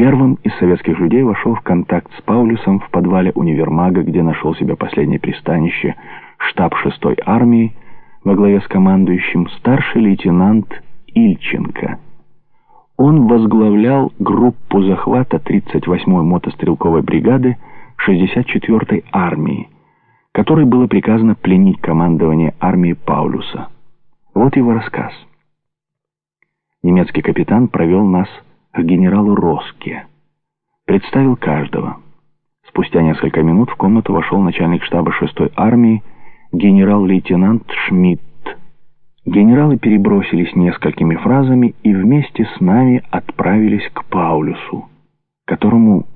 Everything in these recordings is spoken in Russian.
Первым из советских людей вошел в контакт с Паулюсом в подвале универмага, где нашел себе последнее пристанище, штаб 6-й армии, во главе с командующим старший лейтенант Ильченко. Он возглавлял группу захвата 38-й мотострелковой бригады 64-й армии, которой было приказано пленить командование армии Паулюса. Вот его рассказ. Немецкий капитан провел нас к генералу Роске. Представил каждого. Спустя несколько минут в комнату вошел начальник штаба 6-й армии генерал-лейтенант Шмидт. Генералы перебросились несколькими фразами и вместе с нами отправились к Паулюсу, которому,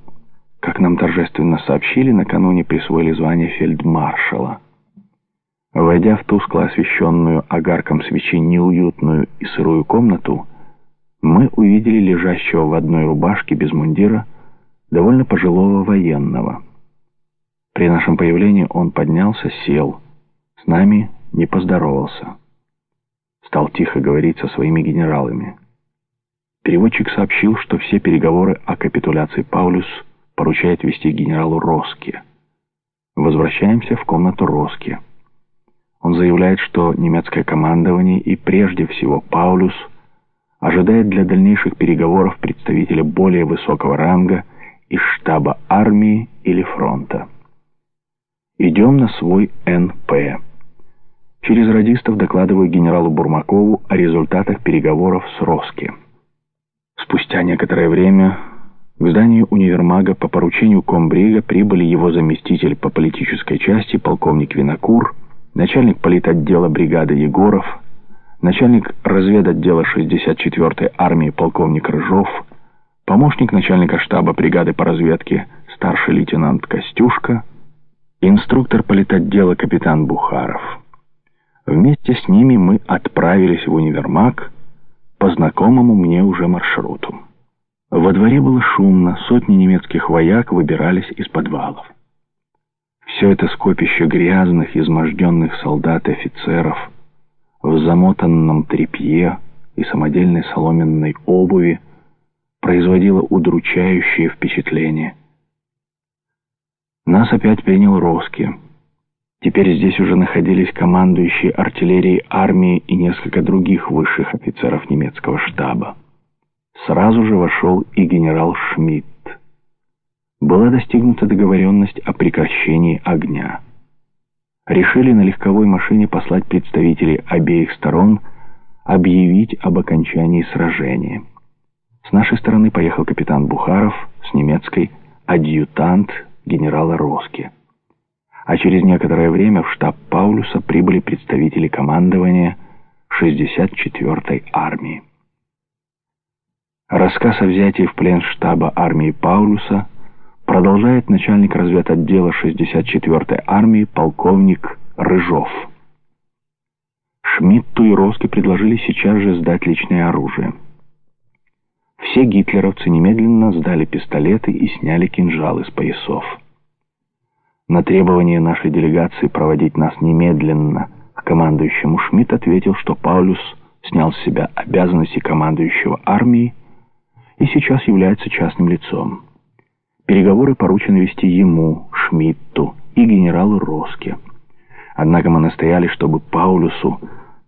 как нам торжественно сообщили, накануне присвоили звание фельдмаршала. Войдя в тускло освещенную огарком свечи неуютную и сырую комнату, мы увидели лежащего в одной рубашке без мундира довольно пожилого военного. При нашем появлении он поднялся, сел, с нами не поздоровался. Стал тихо говорить со своими генералами. Переводчик сообщил, что все переговоры о капитуляции Паулюс поручает вести генералу Роске. Возвращаемся в комнату Роске. Он заявляет, что немецкое командование и прежде всего Паулюс – ожидает для дальнейших переговоров представителя более высокого ранга из штаба армии или фронта. Идем на свой НП. Через радистов докладываю генералу Бурмакову о результатах переговоров с Роски. Спустя некоторое время в здание универмага по поручению комбрига прибыли его заместитель по политической части полковник Винокур, начальник политотдела бригады Егоров, начальник разведотдела 64-й армии полковник Рыжов, помощник начальника штаба бригады по разведке старший лейтенант Костюшка, инструктор политотдела капитан Бухаров. Вместе с ними мы отправились в универмаг по знакомому мне уже маршруту. Во дворе было шумно, сотни немецких вояк выбирались из подвалов. Все это скопище грязных, изможденных солдат и офицеров – в замотанном тряпье и самодельной соломенной обуви производило удручающее впечатление. Нас опять принял Роски. Теперь здесь уже находились командующие артиллерией армии и несколько других высших офицеров немецкого штаба. Сразу же вошел и генерал Шмидт. Была достигнута договоренность о прекращении огня решили на легковой машине послать представителей обеих сторон объявить об окончании сражения. С нашей стороны поехал капитан Бухаров, с немецкой адъютант генерала Роски. А через некоторое время в штаб Паулюса прибыли представители командования 64-й армии. Рассказ о взятии в плен штаба армии Паулюса продолжает начальник разведотдела 64-й армии полковник Рыжов. Шмидту и Роске предложили сейчас же сдать личное оружие. Все гитлеровцы немедленно сдали пистолеты и сняли кинжалы с поясов. На требование нашей делегации проводить нас немедленно к командующему Шмидт ответил, что Паулюс снял с себя обязанности командующего армии и сейчас является частным лицом. Переговоры поручены вести ему, Шмидту и генералу Роске. Однако мы настояли, чтобы Паулюсу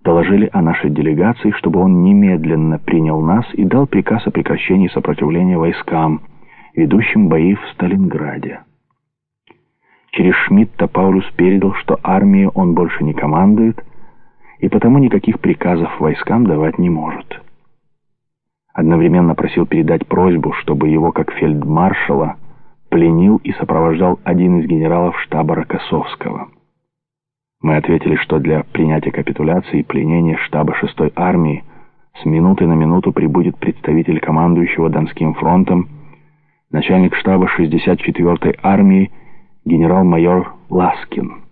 доложили о нашей делегации, чтобы он немедленно принял нас и дал приказ о прекращении сопротивления войскам, ведущим бои в Сталинграде. Через Шмидта Паулюс передал, что армию он больше не командует, и потому никаких приказов войскам давать не может. Одновременно просил передать просьбу, чтобы его, как фельдмаршала, пленил и сопровождал один из генералов штаба Рокоссовского. Мы ответили, что для принятия капитуляции и пленения штаба 6-й армии с минуты на минуту прибудет представитель командующего Донским фронтом, начальник штаба 64-й армии генерал-майор Ласкин.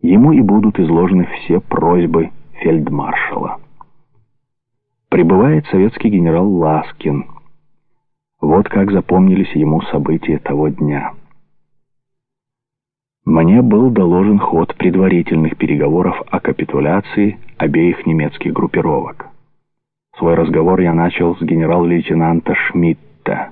Ему и будут изложены все просьбы фельдмаршала. Прибывает советский генерал Ласкин – вот как запомнились ему события того дня. Мне был доложен ход предварительных переговоров о капитуляции обеих немецких группировок. Свой разговор я начал с генерал-лейтенанта Шмидта.